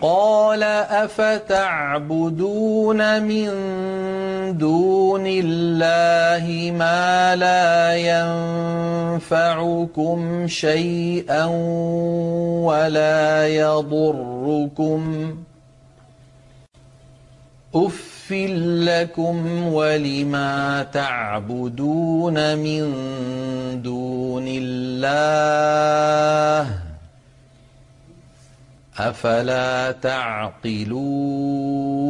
قال أفتعبدون من دون الله ما لا ينفعكم شيئا ولا يضركم أف لكم ولما تعبدون من دون الله أفلا تعقلون